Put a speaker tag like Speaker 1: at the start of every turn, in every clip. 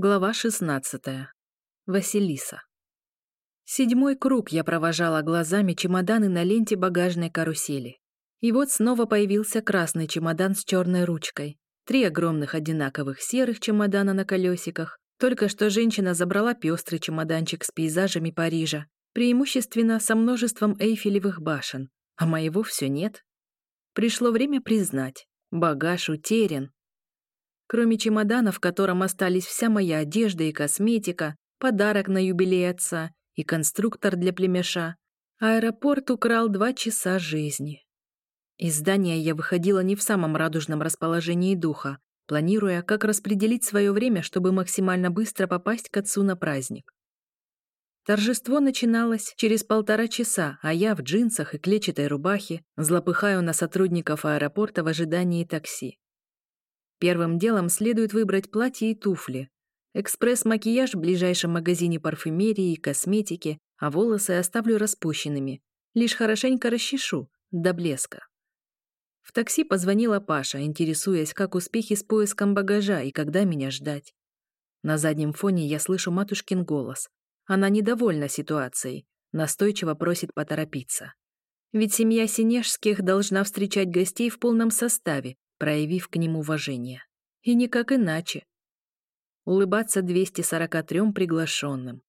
Speaker 1: Глава 16. Василиса. Седьмой круг я провожала глазами чемоданы на ленте багажной карусели. И вот снова появился красный чемодан с черной ручкой. Три огромных одинаковых серых чемодана на колесиках. Только что женщина забрала пестрый чемоданчик с пейзажами Парижа, преимущественно со множеством эйфелевых башен, а моего все нет. Пришло время признать, багаж утерян, Кроме чемодана, в котором остались вся моя одежда и косметика, подарок на юбилей отца и конструктор для племеша, аэропорт украл два часа жизни. Из здания я выходила не в самом радужном расположении духа, планируя, как распределить свое время, чтобы максимально быстро попасть к отцу на праздник. Торжество начиналось через полтора часа, а я в джинсах и клетчатой рубахе злопыхаю на сотрудников аэропорта в ожидании такси. Первым делом следует выбрать платье и туфли. Экспресс-макияж в ближайшем магазине парфюмерии и косметики, а волосы оставлю распущенными. Лишь хорошенько расчешу, до блеска. В такси позвонила Паша, интересуясь, как успехи с поиском багажа и когда меня ждать. На заднем фоне я слышу матушкин голос. Она недовольна ситуацией, настойчиво просит поторопиться. Ведь семья Синежских должна встречать гостей в полном составе, проявив к ним уважение. И никак иначе. Улыбаться 243 приглашенным.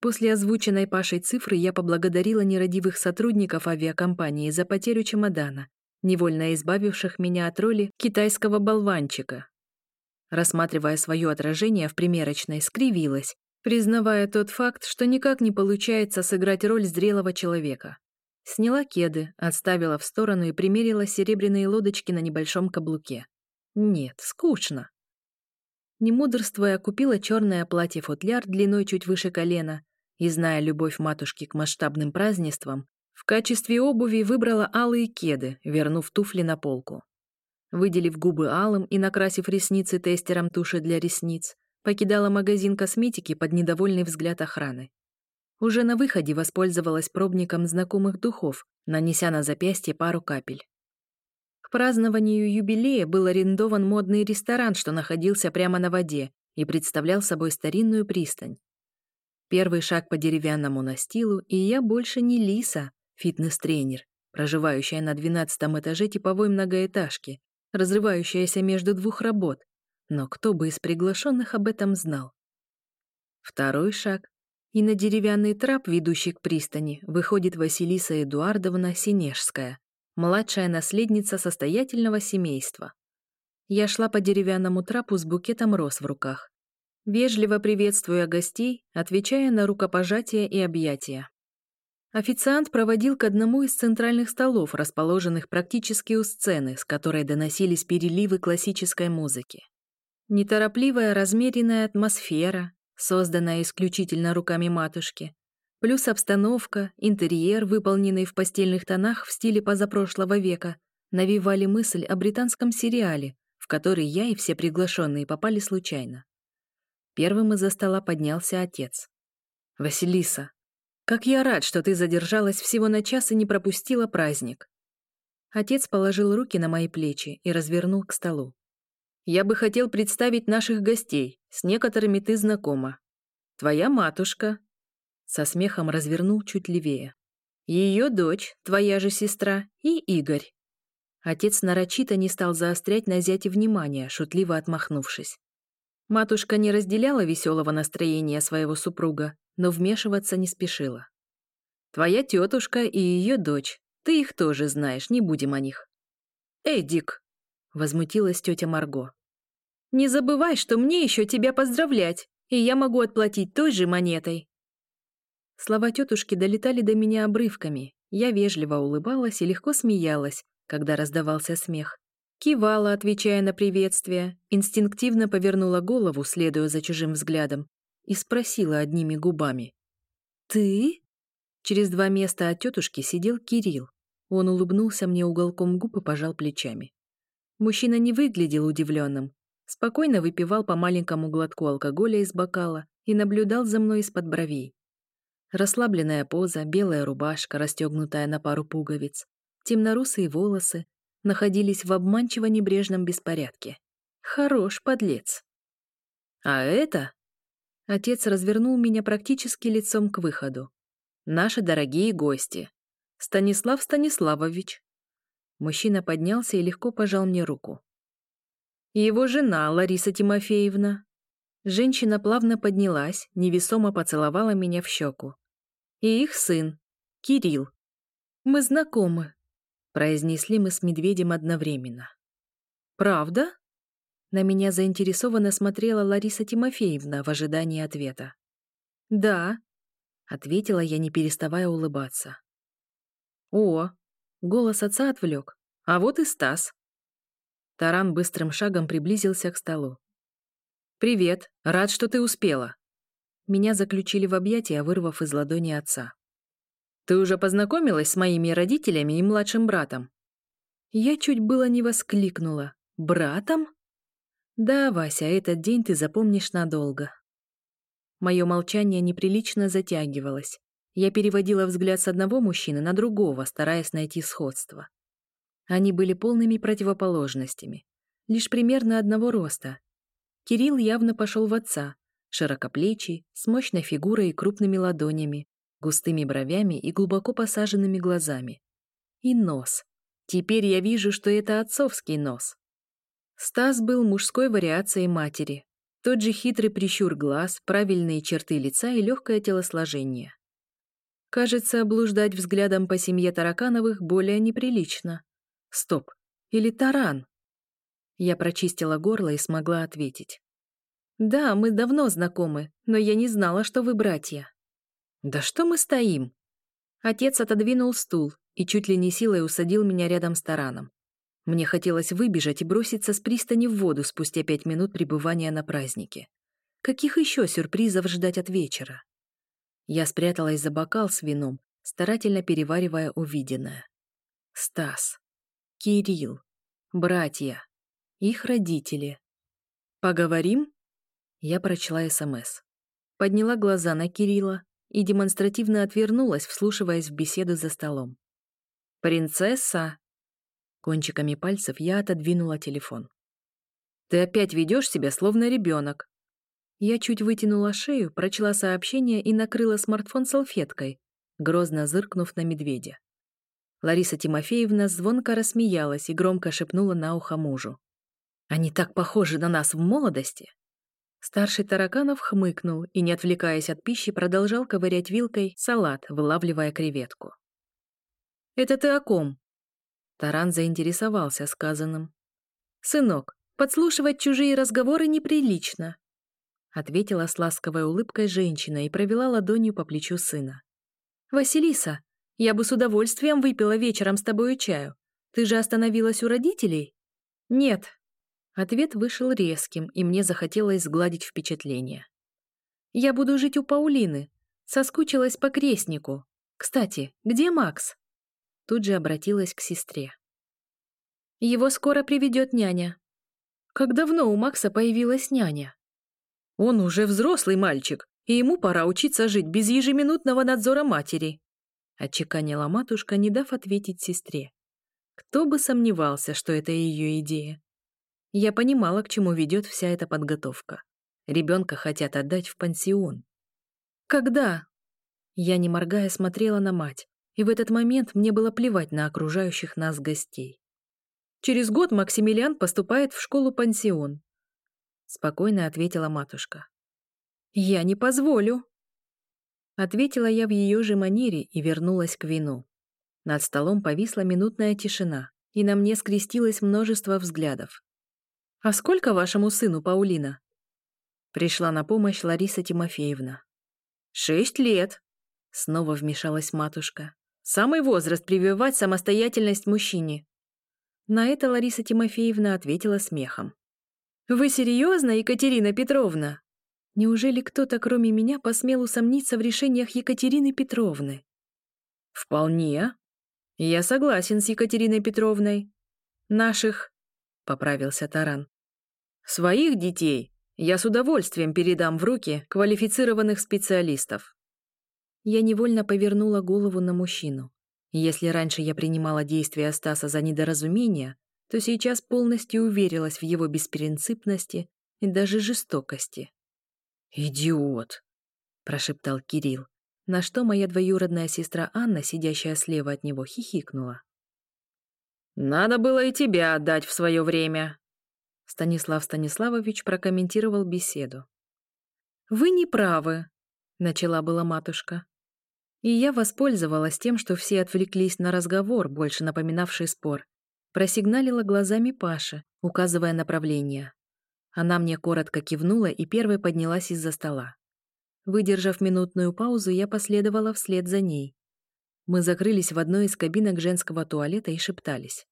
Speaker 1: После озвученной Пашей цифры я поблагодарила нерадивых сотрудников авиакомпании за потерю чемодана, невольно избавивших меня от роли китайского болванчика. Рассматривая свое отражение в примерочной, скривилась, признавая тот факт, что никак не получается сыграть роль зрелого человека. Сняла кеды, отставила в сторону и примерила серебряные лодочки на небольшом каблуке. Нет, скучно. Не мудрствуя, купила черное платье-футляр длиной чуть выше колена и, зная любовь матушки к масштабным празднествам, в качестве обуви выбрала алые кеды, вернув туфли на полку. Выделив губы алым и накрасив ресницы тестером туши для ресниц, покидала магазин косметики под недовольный взгляд охраны. Уже на выходе воспользовалась пробником знакомых духов, нанеся на запястье пару капель. К празднованию юбилея был арендован модный ресторан, что находился прямо на воде и представлял собой старинную пристань. Первый шаг по деревянному настилу, и я больше не Лиса, фитнес-тренер, проживающая на двенадцатом этаже типовой многоэтажки, разрывающаяся между двух работ. Но кто бы из приглашенных об этом знал? Второй шаг, и на деревянный трап, ведущий к пристани, выходит Василиса Эдуардовна Синежская, младшая наследница состоятельного семейства. Я шла по деревянному трапу с букетом роз в руках, вежливо приветствуя гостей, отвечая на рукопожатия и объятия. Официант проводил к одному из центральных столов, расположенных практически у сцены, с которой доносились переливы классической музыки. Неторопливая, размеренная атмосфера, созданная исключительно руками матушки, плюс обстановка, интерьер, выполненный в постельных тонах в стиле позапрошлого века, навевали мысль о британском сериале, в который я и все приглашенные попали случайно. Первым из-за стола поднялся отец. «Василиса, как я рад, что ты задержалась всего на час и не пропустила праздник». Отец положил руки на мои плечи и развернул к столу. Я бы хотел представить наших гостей. С некоторыми ты знакома. Твоя матушка. Со смехом развернул чуть левее. Ее дочь, твоя же сестра, и Игорь. Отец нарочито не стал заострять на зяте внимание, шутливо отмахнувшись. Матушка не разделяла веселого настроения своего супруга, но вмешиваться не спешила. Твоя тетушка и ее дочь. Ты их тоже знаешь, не будем о них. Эй, Дик, возмутилась тетя Марго. Не забывай, что мне еще тебя поздравлять, и я могу отплатить той же монетой». Слова тетушки долетали до меня обрывками. Я вежливо улыбалась и легко смеялась, когда раздавался смех. Кивала, отвечая на приветствие, инстинктивно повернула голову, следуя за чужим взглядом, и спросила одними губами. «Ты?» Через два места от тетушки сидел Кирилл. Он улыбнулся мне уголком губ и пожал плечами. Мужчина не выглядел удивленным, спокойно выпивал по маленькому глотку алкоголя из бокала и наблюдал за мной из-под бровей. Расслабленная поза, белая рубашка, расстегнутая на пару пуговиц, темнорусые волосы находились в обманчиво небрежном беспорядке. Хорош, подлец. А это... Отец развернул меня практически лицом к выходу. Наши дорогие гости. Станислав Станиславович. Мужчина поднялся и легко пожал мне руку. Его жена Лариса Тимофеевна. Женщина плавно поднялась, невесомо поцеловала меня в щеку. И их сын, Кирилл. Мы знакомы, произнесли мы с медведем одновременно. Правда? На меня заинтересованно смотрела Лариса Тимофеевна в ожидании ответа. Да, ответила я, не переставая улыбаться. О, голос отца отвлек. А вот и Стас. Таран быстрым шагом приблизился к столу. «Привет, рад, что ты успела». Меня заключили в объятия, вырвав из ладони отца. «Ты уже познакомилась с моими родителями и младшим братом?» Я чуть было не воскликнула. «Братом?» «Да, Вася, этот день ты запомнишь надолго». Мое молчание неприлично затягивалось. Я переводила взгляд с одного мужчины на другого, стараясь найти сходство. Они были полными противоположностями, лишь примерно одного роста. Кирилл явно пошел в отца, широкоплечий, с мощной фигурой и крупными ладонями, густыми бровями и глубоко посаженными глазами. И нос. Теперь я вижу, что это отцовский нос. Стас был мужской вариацией матери. Тот же хитрый прищур глаз, правильные черты лица и легкое телосложение. Кажется, блуждать взглядом по семье Таракановых более неприлично. Стоп. Или таран? Я прочистила горло и смогла ответить. Да, мы давно знакомы, но я не знала, что вы братья. Да что мы стоим? Отец отодвинул стул и чуть ли не силой усадил меня рядом с тараном. Мне хотелось выбежать и броситься с пристани в воду спустя пять минут пребывания на празднике. Каких еще сюрпризов ждать от вечера? Я спряталась за бокал с вином, старательно переваривая увиденное. Стас. Кирилл, братья, их родители. Поговорим? Я прочла СМС. Подняла глаза на Кирилла и демонстративно отвернулась, вслушиваясь в беседу за столом. «Принцесса!» Кончиками пальцев я отодвинула телефон. «Ты опять ведешь себя, словно ребенок!» Я чуть вытянула шею, прочла сообщение и накрыла смартфон салфеткой, грозно зыркнув на медведя. Лариса Тимофеевна звонко рассмеялась и громко шепнула на ухо мужу. «Они так похожи на нас в молодости!» Старший Тараканов хмыкнул и, не отвлекаясь от пищи, продолжал ковырять вилкой салат, вылавливая креветку. «Это ты о ком?» Таран заинтересовался сказанным. «Сынок, подслушивать чужие разговоры неприлично», ответила с ласковой улыбкой женщина и провела ладонью по плечу сына. «Василиса, я бы с удовольствием выпила вечером с тобою чаю. Ты же остановилась у родителей? Нет. Ответ вышел резким, и мне захотелось сгладить впечатление. Я буду жить у Паулины. Соскучилась по крестнику. Кстати, где Макс? Тут же обратилась к сестре. Его скоро приведет няня. Как давно у Макса появилась няня? Он уже взрослый мальчик, и ему пора учиться жить без ежеминутного надзора матери отчеканила матушка, не дав ответить сестре. Кто бы сомневался, что это ее идея. Я понимала, к чему ведет вся эта подготовка. Ребенка хотят отдать в пансион. Когда? Я, не моргая, смотрела на мать, и в этот момент мне было плевать на окружающих нас гостей. Через год Максимилиан поступает в школу-пансион. Спокойно ответила матушка. Я не позволю. Ответила я в ее же манере и вернулась к вину. Над столом повисла минутная тишина, и на мне скрестилось множество взглядов. «А сколько вашему сыну, Паулина?» Пришла на помощь Лариса Тимофеевна. «Шесть лет», — снова вмешалась матушка. «Самый возраст прививать самостоятельность мужчине». На это Лариса Тимофеевна ответила смехом. «Вы серьезно, Екатерина Петровна?» Неужели кто-то, кроме меня, посмел усомниться в решениях Екатерины Петровны? Вполне. Я согласен с Екатериной Петровной. Наших, — поправился Таран. Своих детей я с удовольствием передам в руки квалифицированных специалистов. Я невольно повернула голову на мужчину. Если раньше я принимала действия Стаса за недоразумение, то сейчас полностью уверилась в его беспринципности и даже жестокости.
Speaker 2: «Идиот!» — прошептал Кирилл, на что моя двоюродная сестра Анна, сидящая слева от него, хихикнула.
Speaker 1: «Надо было и тебя отдать в свое время», —
Speaker 2: Станислав Станиславович прокомментировал беседу.
Speaker 1: «Вы не правы», — начала была матушка. И я воспользовалась тем, что все отвлеклись на разговор, больше напоминавший спор. Просигналила глазами Паши, указывая направление. Она мне коротко кивнула и первой поднялась из-за стола. Выдержав минутную паузу, я последовала вслед за ней. Мы закрылись в одной из кабинок женского туалета и шептались.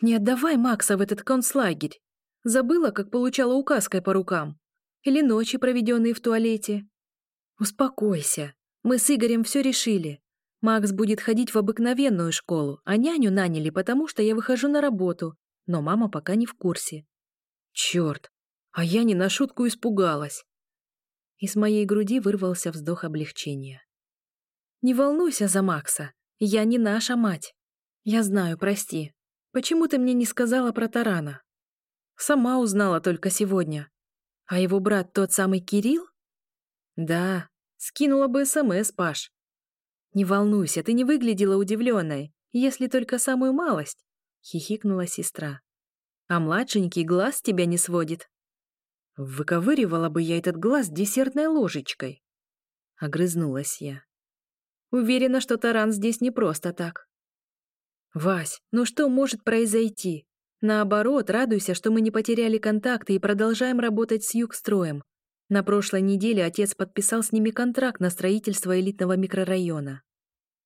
Speaker 1: «Не отдавай Макса в этот концлагерь! Забыла, как получала указкой по рукам? Или ночи, проведенные в туалете? Успокойся, мы с Игорем все решили. Макс будет ходить в обыкновенную школу, а няню наняли, потому что я выхожу на работу, но мама пока не в курсе. Черт, а я не на шутку испугалась. Из моей груди вырвался вздох облегчения. Не волнуйся за Макса, я не наша мать. Я знаю, прости. Почему ты мне не сказала про Тарана? Сама узнала только сегодня. А его брат тот самый Кирилл? Да, Скинула бы СМС, Паш. Не волнуйся, ты не выглядела удивленной, если только самую малость, хихикнула сестра. А младшенький глаз тебя не сводит. Выковыривала бы я этот глаз десертной ложечкой. Огрызнулась я. Уверена, что таран здесь не просто так. Вась, ну что может произойти? Наоборот, радуйся, что мы не потеряли контакты и продолжаем работать с Югстроем. На прошлой неделе отец подписал с ними контракт на строительство элитного микрорайона.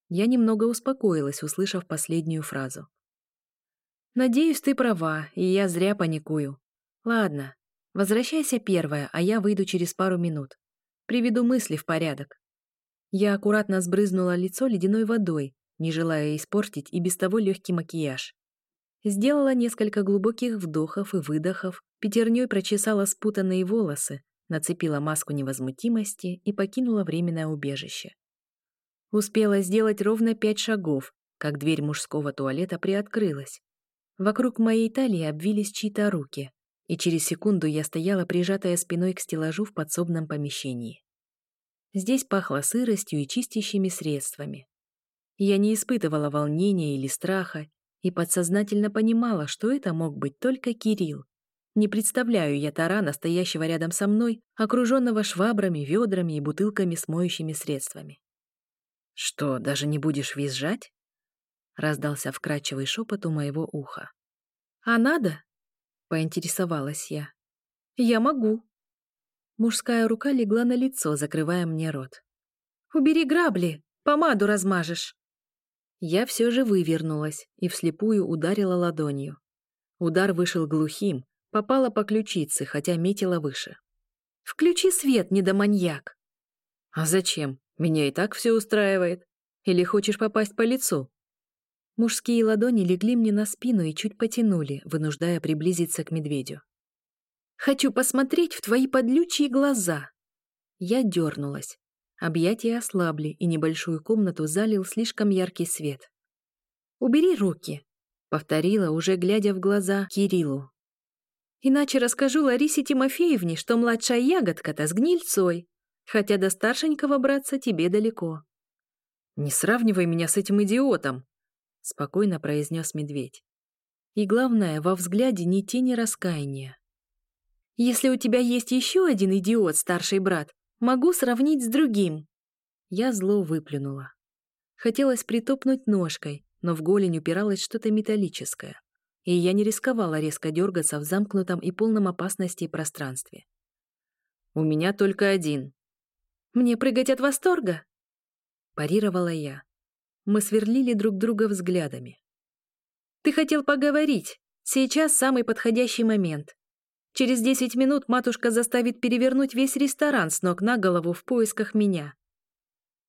Speaker 1: Я немного успокоилась, услышав последнюю фразу. «Надеюсь, ты права, и я зря паникую. Ладно, возвращайся первая, а я выйду через пару минут. Приведу мысли в порядок». Я аккуратно сбрызнула лицо ледяной водой, не желая испортить и без того легкий макияж. Сделала несколько глубоких вдохов и выдохов, пятерней прочесала спутанные волосы, нацепила маску невозмутимости и покинула временное убежище. Успела сделать ровно пять шагов, как дверь мужского туалета приоткрылась. Вокруг моей талии обвились чьи-то руки, и через секунду я стояла прижатая спиной к стеллажу в подсобном помещении. Здесь пахло сыростью и чистящими средствами. Я не испытывала волнения или страха и подсознательно понимала, что это мог быть только Кирилл, не представляю я тарана, стоящего рядом со мной, окруженного швабрами, ведрами и бутылками с моющими средствами. «Что, даже не будешь визжать?» — раздался вкрадчивый шепот у моего уха. «А надо?» — поинтересовалась я. «Я могу». Мужская рука легла на лицо, закрывая мне рот. «Убери грабли, помаду размажешь». Я все же вывернулась и вслепую ударила ладонью. Удар вышел глухим, Попала по ключице, хотя метила выше. «Включи свет, недоманьяк!» «А зачем? Меня и так все устраивает. Или хочешь попасть по лицу?» Мужские ладони легли мне на спину и чуть потянули, вынуждая приблизиться к медведю. «Хочу посмотреть в твои подлючие глаза!» Я дернулась. Объятия ослабли, и небольшую комнату залил слишком яркий свет. «Убери руки!» — повторила, уже глядя в глаза Кириллу. Иначе расскажу Ларисе Тимофеевне, что младшая ягодка-то с гнильцой, хотя до старшенького братца тебе далеко. «Не сравнивай меня с этим идиотом», — спокойно произнес медведь. И главное, во взгляде ни тени раскаяния. «Если у тебя есть еще один идиот, старший брат, могу сравнить с другим». Я зло выплюнула. Хотелось притопнуть ножкой, но в голень упиралось что-то металлическое и я не рисковала резко дергаться в замкнутом и полном опасности пространстве. «У меня только один». «Мне прыгать от восторга?» Парировала я. Мы сверлили друг друга взглядами. «Ты хотел поговорить. Сейчас самый подходящий момент. Через десять минут матушка заставит перевернуть весь ресторан с ног на голову в поисках меня».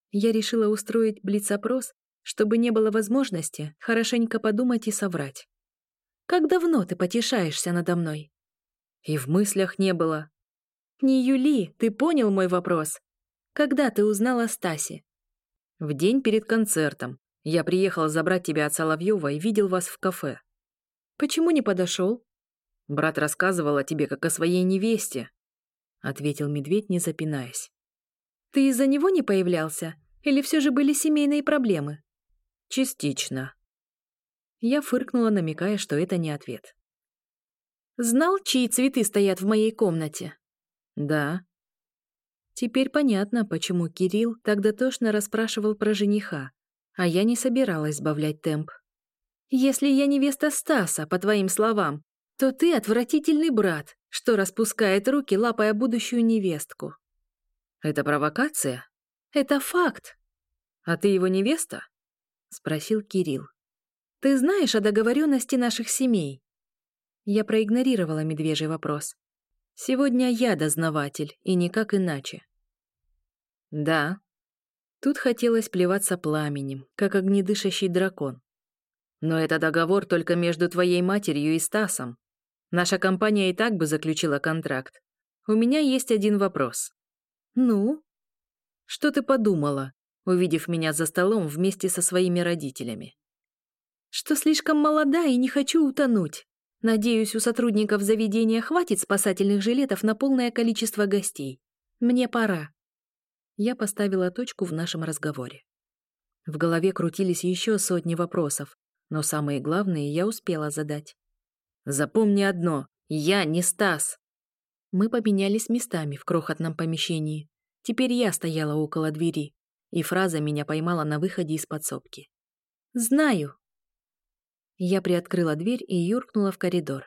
Speaker 1: Я решила устроить блиц-опрос, чтобы не было возможности хорошенько подумать и соврать. Как давно ты потешаешься надо мной?» И в мыслях не было. «Не Юли, ты понял мой вопрос? Когда ты узнал о Стасе?» «В день перед концертом. Я приехал забрать тебя от Соловьева и видел вас в кафе». «Почему не подошел?»
Speaker 2: Брат рассказывал о тебе как о своей невесте, ответил медведь, не запинаясь.
Speaker 1: Ты из-за него не появлялся? Или все же были семейные проблемы?
Speaker 2: Частично. Я фыркнула, намекая, что это не ответ.
Speaker 1: Знал, чьи цветы стоят в моей комнате?
Speaker 2: Да.
Speaker 1: Теперь понятно, почему Кирилл так дотошно расспрашивал про жениха, а я не собиралась сбавлять темп. Если я невеста Стаса, по твоим словам, то ты отвратительный брат, что распускает руки, лапая будущую невестку.
Speaker 2: Это провокация?
Speaker 1: Это факт.
Speaker 2: А ты его невеста? Спросил Кирилл.
Speaker 1: Ты знаешь о договоренности наших семей? Я проигнорировала медвежий вопрос. Сегодня я дознаватель, и никак иначе.
Speaker 2: Да.
Speaker 1: Тут хотелось плеваться пламенем, как огнедышащий дракон.
Speaker 2: Но это договор только между твоей матерью и Стасом. Наша компания и так бы заключила контракт. У меня есть один вопрос.
Speaker 1: Ну?
Speaker 2: Что ты подумала, увидев меня за столом вместе со своими родителями?
Speaker 1: Что слишком молода и не хочу утонуть. Надеюсь, у сотрудников заведения хватит спасательных жилетов на полное количество гостей. Мне пора. Я поставила точку в нашем разговоре. В голове крутились еще сотни вопросов, но самые главные я успела задать.
Speaker 2: Запомни одно, я не Стас.
Speaker 1: Мы поменялись местами в крохотном помещении. Теперь я стояла около двери, и фраза меня поймала на выходе из подсобки. «Знаю», я приоткрыла дверь и юркнула в коридор.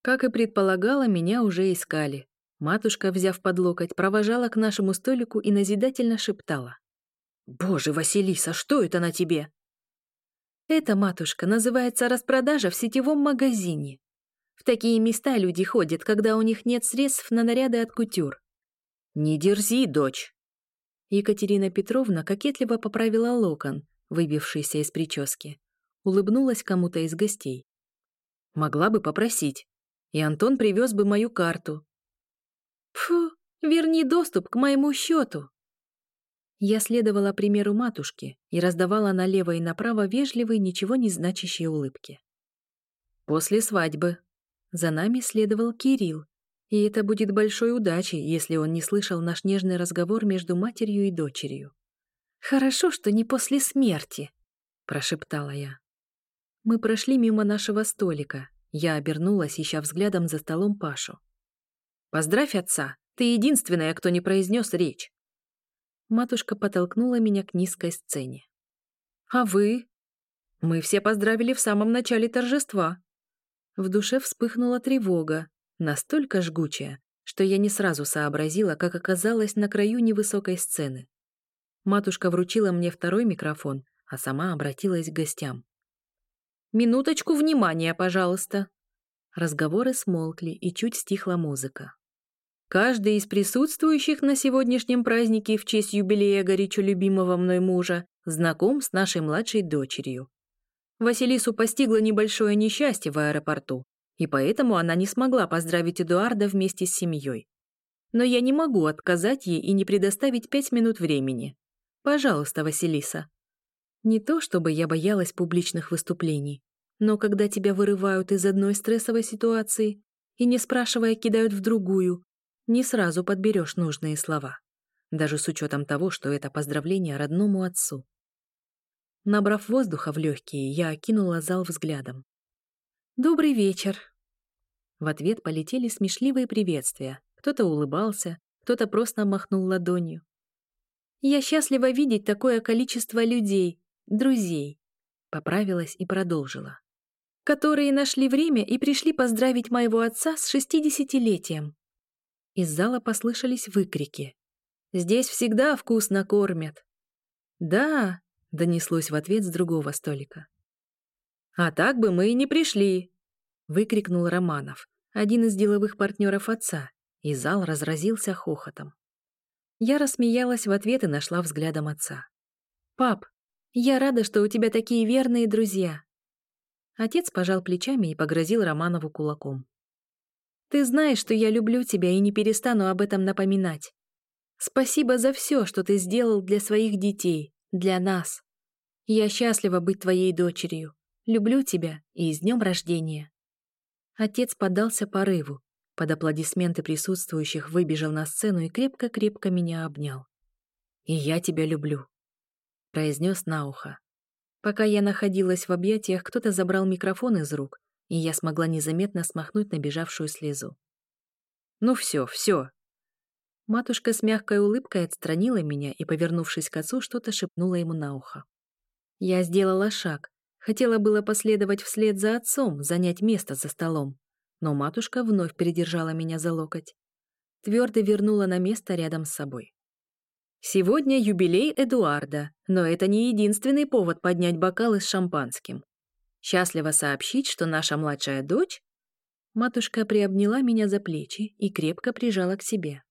Speaker 1: Как и предполагала, меня уже искали. Матушка, взяв под локоть, провожала к нашему столику и назидательно шептала.
Speaker 2: «Боже, Василиса, что это на тебе?»
Speaker 1: «Это, матушка, называется распродажа в сетевом магазине. В такие места люди ходят, когда у них нет средств на наряды от кутюр».
Speaker 2: «Не дерзи, дочь!»
Speaker 1: Екатерина Петровна кокетливо поправила локон, выбившийся из прически улыбнулась кому-то из гостей.
Speaker 2: Могла бы попросить, и Антон привез бы мою карту.
Speaker 1: Фу, верни доступ к моему счету. Я следовала примеру матушки и раздавала налево и направо вежливые, ничего не значащие улыбки.
Speaker 2: После свадьбы.
Speaker 1: За нами следовал Кирилл, и это будет большой удачей, если он не слышал наш нежный разговор между матерью и дочерью. «Хорошо, что не после смерти», — прошептала я. Мы прошли мимо нашего столика. Я обернулась, ища взглядом за столом Пашу.
Speaker 2: «Поздравь отца! Ты единственная, кто не произнес речь!»
Speaker 1: Матушка подтолкнула меня к низкой сцене.
Speaker 2: «А вы?» «Мы все поздравили в самом начале торжества».
Speaker 1: В душе вспыхнула тревога, настолько жгучая, что я не сразу сообразила, как оказалась на краю невысокой сцены. Матушка вручила мне второй микрофон, а сама обратилась к гостям.
Speaker 2: Минуточку внимания, пожалуйста.
Speaker 1: Разговоры смолкли, и чуть стихла музыка.
Speaker 2: Каждый из присутствующих на сегодняшнем празднике в честь юбилея горячо любимого мной мужа знаком с нашей младшей дочерью. Василису постигло небольшое несчастье в аэропорту, и поэтому она не смогла поздравить Эдуарда вместе с семьей. Но я не могу отказать ей и не предоставить пять минут времени. Пожалуйста, Василиса,
Speaker 1: не то чтобы я боялась публичных выступлений, но когда тебя вырывают из одной стрессовой ситуации и, не спрашивая, кидают в другую, не сразу подберешь нужные слова, даже с учетом того, что это поздравление родному отцу. Набрав воздуха в легкие, я окинула зал взглядом. «Добрый вечер!» В ответ полетели смешливые приветствия. Кто-то улыбался, кто-то просто махнул ладонью. «Я счастлива видеть такое количество людей, друзей, поправилась и продолжила, которые нашли время и пришли поздравить моего отца с шестидесятилетием. Из зала послышались выкрики. «Здесь всегда вкусно кормят!» «Да!» — донеслось в ответ с другого столика.
Speaker 2: «А так бы мы и не пришли!»
Speaker 1: — выкрикнул Романов, один из деловых партнеров отца, и зал разразился хохотом. Я рассмеялась в ответ и нашла взглядом отца. «Пап, я рада, что у тебя такие верные друзья». Отец пожал плечами и погрозил Романову кулаком. «Ты знаешь, что я люблю тебя и не перестану об этом напоминать. Спасибо за все, что ты сделал для своих детей, для нас. Я счастлива быть твоей дочерью. Люблю тебя и с днем рождения». Отец поддался порыву, под аплодисменты присутствующих выбежал на сцену и крепко-крепко меня обнял. «И я тебя люблю», — произнес на ухо. Пока я находилась в объятиях, кто-то забрал микрофон из рук, и я смогла незаметно смахнуть набежавшую слезу. «Ну все, все!» Матушка с мягкой улыбкой отстранила меня и, повернувшись к отцу, что-то шепнула ему на ухо. Я сделала шаг, хотела было последовать вслед за отцом, занять место за столом, но матушка вновь передержала меня за локоть. Твердо вернула на место рядом с собой. Сегодня юбилей Эдуарда, но это не единственный повод поднять бокалы с шампанским. Счастливо сообщить, что наша младшая дочь... Матушка приобняла меня за плечи и крепко прижала к себе.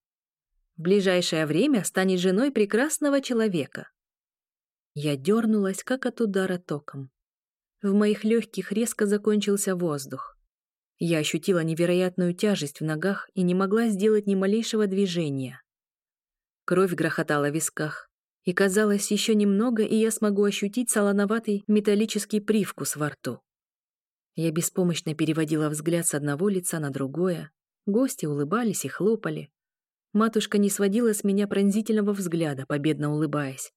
Speaker 1: В ближайшее время станет женой прекрасного человека. Я дернулась, как от удара током. В моих легких резко закончился воздух. Я ощутила невероятную тяжесть в ногах и не могла сделать ни малейшего движения. Кровь грохотала в висках. И казалось, еще немного, и я смогу ощутить солоноватый металлический привкус во рту. Я беспомощно переводила взгляд с одного лица на другое. Гости улыбались и хлопали. Матушка не сводила с меня пронзительного взгляда, победно улыбаясь.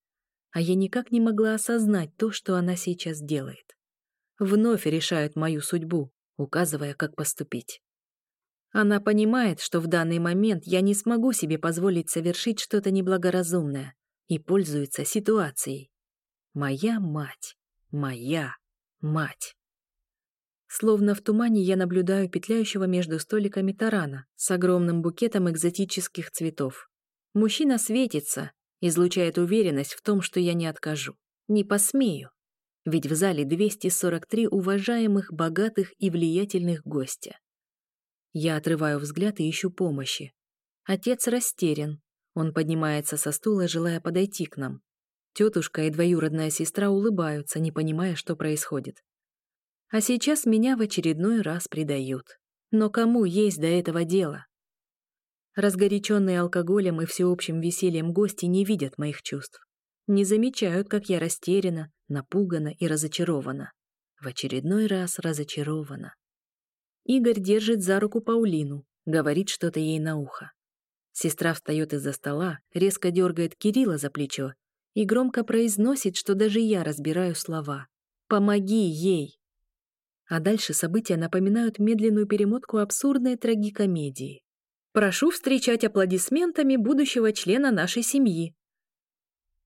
Speaker 1: А я никак не могла осознать то, что она сейчас делает. Вновь решает мою судьбу, указывая, как поступить. Она понимает, что в данный момент я не смогу себе позволить совершить что-то неблагоразумное и пользуется ситуацией. Моя мать. Моя мать. Словно в тумане я наблюдаю петляющего между столиками тарана с огромным букетом экзотических цветов. Мужчина светится, излучает уверенность в том, что я не откажу. Не посмею. Ведь в зале 243 уважаемых, богатых и влиятельных гостя. Я отрываю взгляд и ищу помощи. Отец растерян. Он поднимается со стула, желая подойти к нам. Тетушка и двоюродная сестра улыбаются, не понимая, что происходит. А сейчас меня в очередной раз предают. Но кому есть до этого дело? Разгоряченные алкоголем и всеобщим весельем гости не видят моих чувств. Не замечают, как я растеряна, напугана и разочарована. В очередной раз разочарована. Игорь держит за руку Паулину, говорит что-то ей на ухо. Сестра встает из-за стола, резко дергает Кирилла за плечо и громко произносит, что даже я разбираю слова. «Помоги ей!» А дальше события напоминают медленную перемотку абсурдной трагикомедии. «Прошу встречать аплодисментами будущего члена нашей семьи».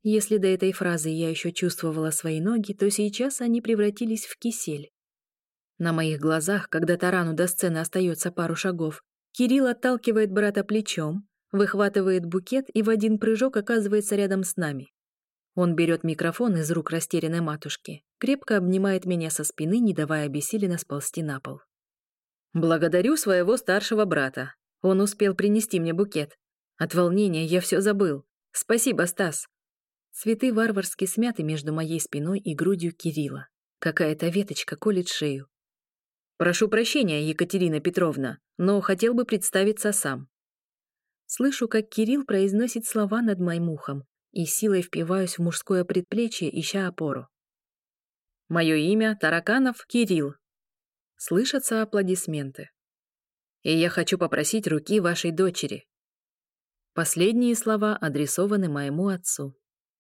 Speaker 1: Если до этой фразы я еще чувствовала свои ноги, то сейчас они превратились в кисель. На моих глазах, когда тарану до сцены остается пару шагов, Кирилл отталкивает брата плечом, выхватывает букет и в один прыжок оказывается рядом с нами. Он берет микрофон из рук растерянной матушки, крепко обнимает меня со спины, не давая обессиленно сползти на пол. «Благодарю своего старшего брата. Он успел принести мне букет. От волнения я все забыл. Спасибо, Стас». Цветы варварски смяты между моей спиной и грудью Кирилла. Какая-то веточка колет шею, Прошу прощения, Екатерина Петровна, но хотел бы представиться сам. Слышу, как Кирилл произносит слова над моим ухом, и силой впиваюсь в мужское предплечье, ища опору. Мое имя Тараканов Кирилл. Слышатся аплодисменты. И я хочу попросить руки вашей дочери. Последние слова адресованы моему отцу.